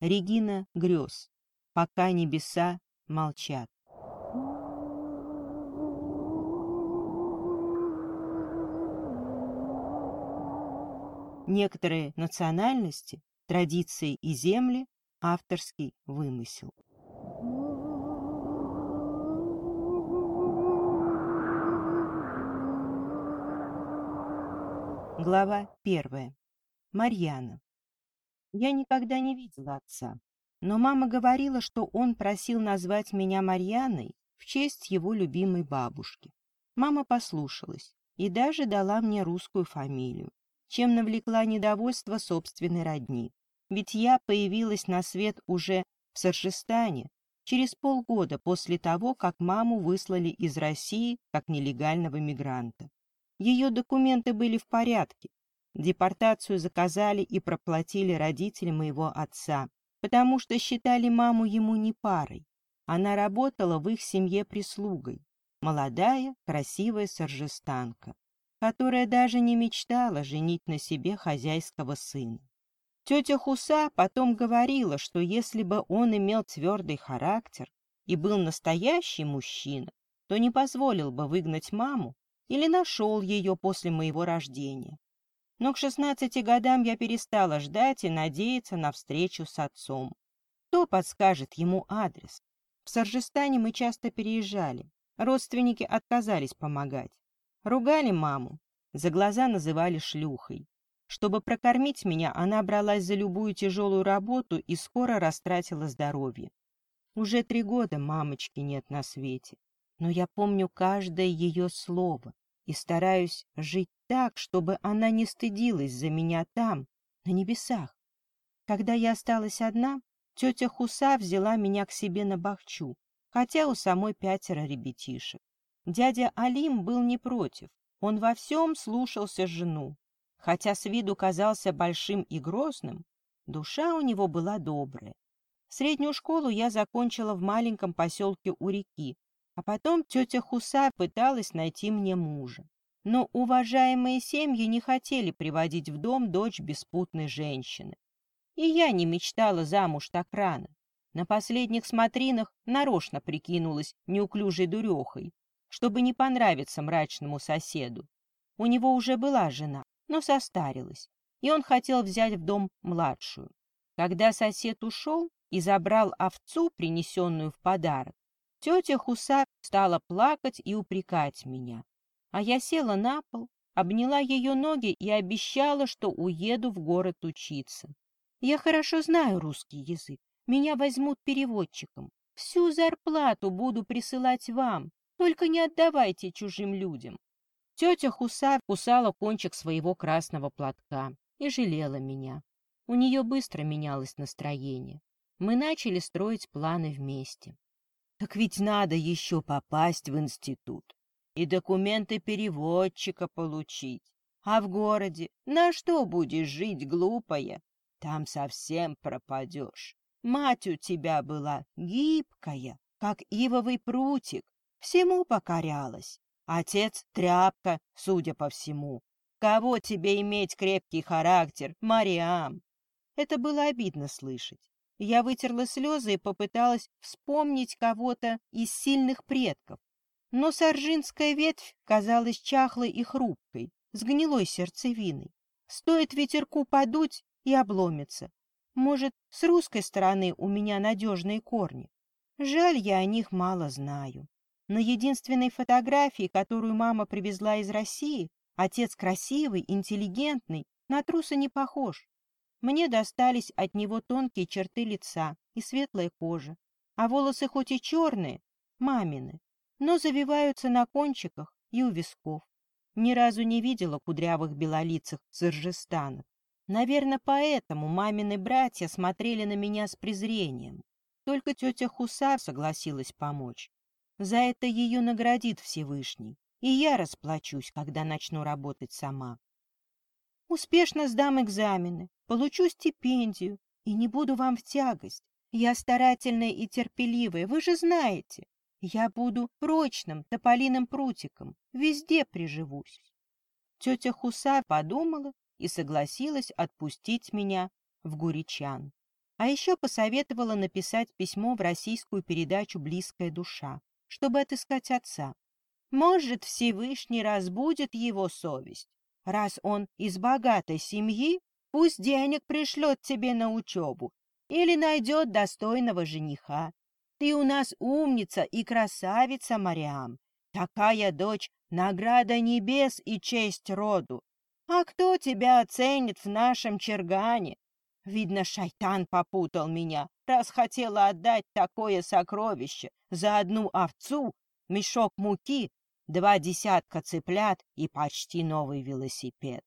Регина грез, пока небеса молчат. Некоторые национальности, традиции и земли – авторский вымысел. Глава первая. Марьяна. Я никогда не видела отца, но мама говорила, что он просил назвать меня Марьяной в честь его любимой бабушки. Мама послушалась и даже дала мне русскую фамилию, чем навлекла недовольство собственной родни. Ведь я появилась на свет уже в Саржестане через полгода после того, как маму выслали из России как нелегального мигранта. Ее документы были в порядке, Депортацию заказали и проплатили родители моего отца, потому что считали маму ему не парой. Она работала в их семье прислугой. Молодая, красивая саржестанка, которая даже не мечтала женить на себе хозяйского сына. Тетя Хуса потом говорила, что если бы он имел твердый характер и был настоящий мужчина, то не позволил бы выгнать маму или нашел ее после моего рождения. Но к шестнадцати годам я перестала ждать и надеяться на встречу с отцом. Кто подскажет ему адрес? В Саржестане мы часто переезжали. Родственники отказались помогать. Ругали маму, за глаза называли шлюхой. Чтобы прокормить меня, она бралась за любую тяжелую работу и скоро растратила здоровье. Уже три года мамочки нет на свете, но я помню каждое ее слово и стараюсь жить так, чтобы она не стыдилась за меня там, на небесах. Когда я осталась одна, тетя Хуса взяла меня к себе на бахчу, хотя у самой пятеро ребятишек. Дядя Алим был не против, он во всем слушался жену. Хотя с виду казался большим и грозным, душа у него была добрая. Среднюю школу я закончила в маленьком поселке у реки, а потом тетя Хуса пыталась найти мне мужа. Но уважаемые семьи не хотели приводить в дом дочь беспутной женщины. И я не мечтала замуж так рано. На последних смотринах нарочно прикинулась неуклюжей дурехой, чтобы не понравиться мрачному соседу. У него уже была жена, но состарилась, и он хотел взять в дом младшую. Когда сосед ушел и забрал овцу, принесенную в подарок, Тетя Хуса стала плакать и упрекать меня. А я села на пол, обняла ее ноги и обещала, что уеду в город учиться. Я хорошо знаю русский язык. Меня возьмут переводчиком. Всю зарплату буду присылать вам. Только не отдавайте чужим людям. Тетя Хуса кусала кончик своего красного платка и жалела меня. У нее быстро менялось настроение. Мы начали строить планы вместе. Так ведь надо еще попасть в институт и документы переводчика получить. А в городе на что будешь жить, глупая? Там совсем пропадешь. Мать у тебя была гибкая, как ивовый прутик, всему покорялась. Отец — тряпка, судя по всему. Кого тебе иметь крепкий характер, Мариам? Это было обидно слышать. Я вытерла слезы и попыталась вспомнить кого-то из сильных предков. Но саржинская ветвь казалась чахлой и хрупкой, с гнилой сердцевиной. Стоит ветерку подуть и обломиться. Может, с русской стороны у меня надежные корни. Жаль, я о них мало знаю. На единственной фотографии, которую мама привезла из России, отец красивый, интеллигентный, на труса не похож. Мне достались от него тонкие черты лица и светлая кожа, а волосы хоть и черные, мамины, но завиваются на кончиках и у висков. Ни разу не видела кудрявых белолицых с Ржестанов. Наверное, поэтому мамины братья смотрели на меня с презрением. Только тетя Хуса согласилась помочь. За это ее наградит Всевышний, и я расплачусь, когда начну работать сама. Успешно сдам экзамены, получу стипендию и не буду вам в тягость. Я старательная и терпеливая, вы же знаете. Я буду прочным тополиным прутиком, везде приживусь. Тетя Хуса подумала и согласилась отпустить меня в Гуричан. А еще посоветовала написать письмо в российскую передачу «Близкая душа», чтобы отыскать отца. Может, Всевышний разбудит его совесть. Раз он из богатой семьи, пусть денег пришлет тебе на учебу или найдет достойного жениха. Ты у нас умница и красавица, Мариам. Такая дочь — награда небес и честь роду. А кто тебя оценит в нашем чергане? Видно, шайтан попутал меня, раз хотела отдать такое сокровище за одну овцу, мешок муки, два десятка цыплят и почти новый велосипед.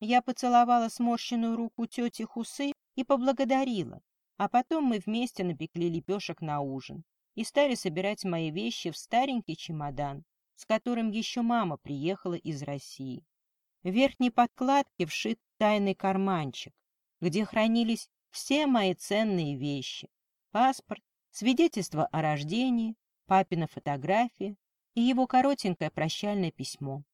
Я поцеловала сморщенную руку тети Хусы и поблагодарила, а потом мы вместе напекли лепешек на ужин и стали собирать мои вещи в старенький чемодан, с которым еще мама приехала из России. В верхней подкладке вшит тайный карманчик, где хранились все мои ценные вещи. Паспорт, свидетельство о рождении, папина фотография и его коротенькое прощальное письмо.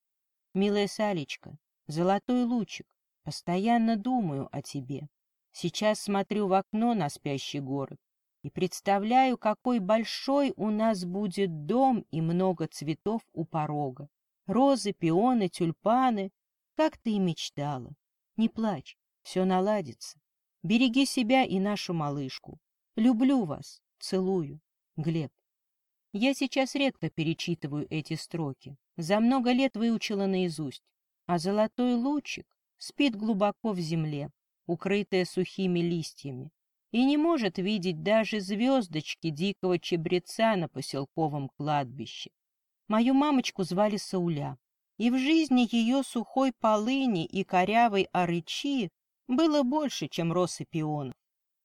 «Милая Салечка, золотой лучик, постоянно думаю о тебе. Сейчас смотрю в окно на спящий город и представляю, какой большой у нас будет дом и много цветов у порога. Розы, пионы, тюльпаны, как ты и мечтала. Не плачь, все наладится. Береги себя и нашу малышку. Люблю вас, целую. Глеб. Я сейчас редко перечитываю эти строки. За много лет выучила наизусть. А золотой лучик спит глубоко в земле, укрытая сухими листьями, и не может видеть даже звездочки дикого чебреца на поселковом кладбище. Мою мамочку звали Сауля, и в жизни ее сухой полыни и корявой орычи было больше, чем росы пионов.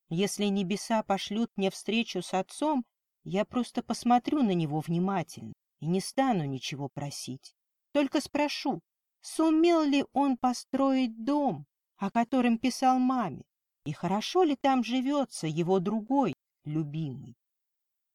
Если небеса пошлют мне встречу с отцом, я просто посмотрю на него внимательно и не стану ничего просить. Только спрошу, сумел ли он построить дом, о котором писал маме, и хорошо ли там живется его другой, любимый.